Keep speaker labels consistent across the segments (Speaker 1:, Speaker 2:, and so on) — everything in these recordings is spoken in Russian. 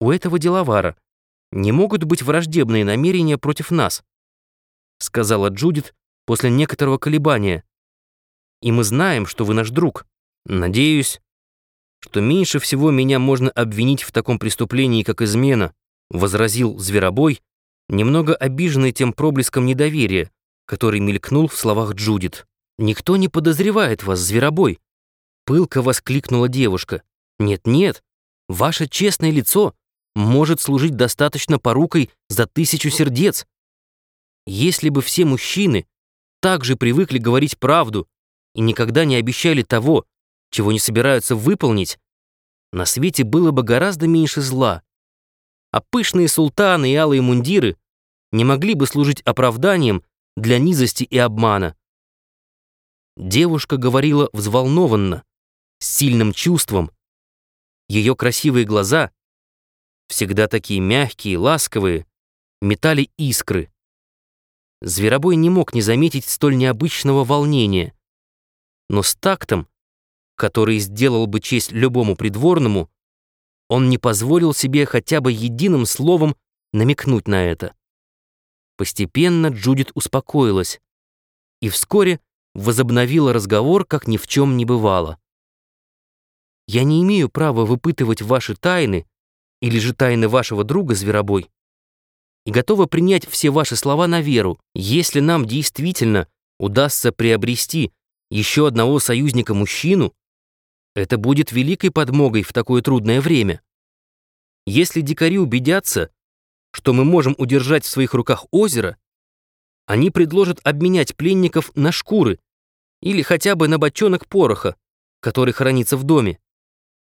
Speaker 1: у этого деловара не могут быть враждебные намерения против нас, сказала Джудит после некоторого колебания. И мы знаем, что вы наш друг. Надеюсь, что меньше всего меня можно обвинить в таком преступлении, как измена, возразил Зверобой, немного обиженный тем проблеском недоверия, который мелькнул в словах Джудит. «Никто не подозревает вас, Зверобой!» Пылко воскликнула девушка. «Нет-нет, ваше честное лицо может служить достаточно порукой за тысячу сердец. Если бы все мужчины также привыкли говорить правду и никогда не обещали того, чего не собираются выполнить, на свете было бы гораздо меньше зла. А пышные султаны и алые мундиры не могли бы служить оправданием для низости и обмана. Девушка говорила взволнованно, с сильным чувством. Ее красивые глаза, всегда такие мягкие, ласковые, метали искры. Зверобой не мог не заметить столь необычного волнения. Но с тактом, который сделал бы честь любому придворному, он не позволил себе хотя бы единым словом намекнуть на это. Постепенно Джудит успокоилась и вскоре возобновила разговор, как ни в чем не бывало. «Я не имею права выпытывать ваши тайны или же тайны вашего друга, Зверобой, и готова принять все ваши слова на веру, если нам действительно удастся приобрести еще одного союзника-мужчину, это будет великой подмогой в такое трудное время. Если дикари убедятся, что мы можем удержать в своих руках озеро, они предложат обменять пленников на шкуры или хотя бы на бочонок пороха, который хранится в доме.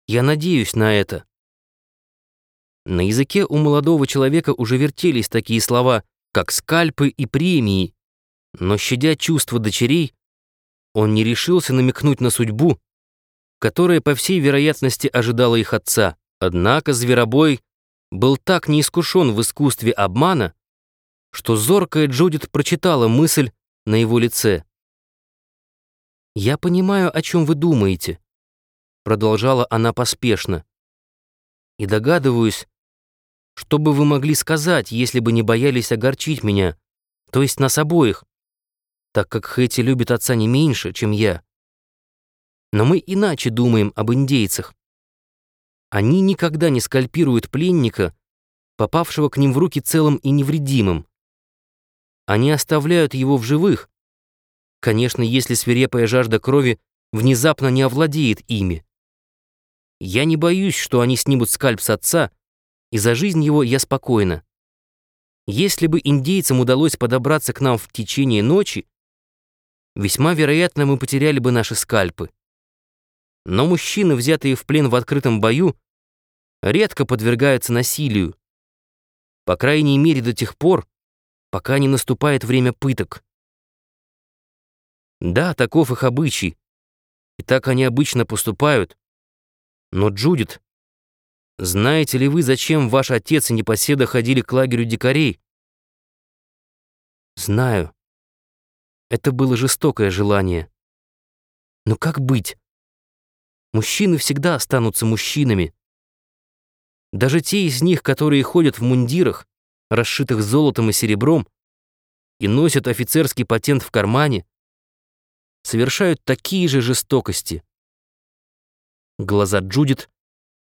Speaker 1: Я надеюсь на это. На языке у молодого человека уже вертелись такие слова, как скальпы и премии, но, щадя чувства дочерей, он не решился намекнуть на судьбу, которая, по всей вероятности, ожидала их отца. Однако Зверобой был так неискушен в искусстве обмана, что зоркая Джудит прочитала мысль на его лице. «Я понимаю, о чем вы думаете», — продолжала она поспешно. «И догадываюсь, что бы вы могли сказать, если бы не боялись огорчить меня, то есть нас обоих, так как Хэти любит отца не меньше, чем я? Но мы иначе думаем об индейцах. Они никогда не скальпируют пленника, попавшего к ним в руки целым и невредимым. Они оставляют его в живых, конечно, если свирепая жажда крови внезапно не овладеет ими. Я не боюсь, что они снимут скальп с отца, и за жизнь его я спокойна. Если бы индейцам удалось подобраться к нам в течение ночи, весьма вероятно, мы потеряли бы наши скальпы. Но мужчины, взятые в плен в открытом бою, редко подвергаются насилию. По крайней мере, до тех пор, пока не наступает время пыток. Да, таков их обычай, и так они обычно поступают. Но Джудит знаете ли вы, зачем ваш отец и непоседа ходили к лагерю дикарей? Знаю. Это было жестокое желание. Но как быть? Мужчины всегда останутся мужчинами. Даже те из них, которые ходят в мундирах, расшитых золотом и серебром, и носят офицерский патент в кармане, совершают такие же жестокости. Глаза Джудит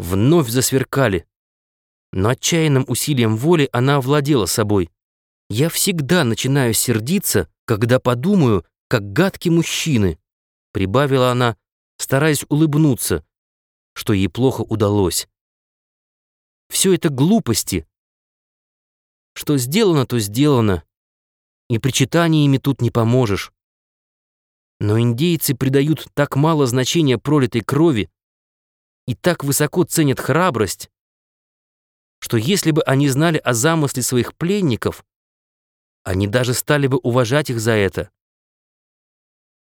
Speaker 1: вновь засверкали. Но отчаянным усилием воли она овладела собой. «Я всегда начинаю сердиться, когда подумаю, как гадки мужчины», прибавила она, стараясь улыбнуться, что ей плохо удалось. «Все это глупости. Что сделано, то сделано, и причитаниями тут не поможешь. Но индейцы придают так мало значения пролитой крови, и так высоко ценят храбрость, что если бы они знали о замысле своих пленников, они даже стали бы уважать их за это.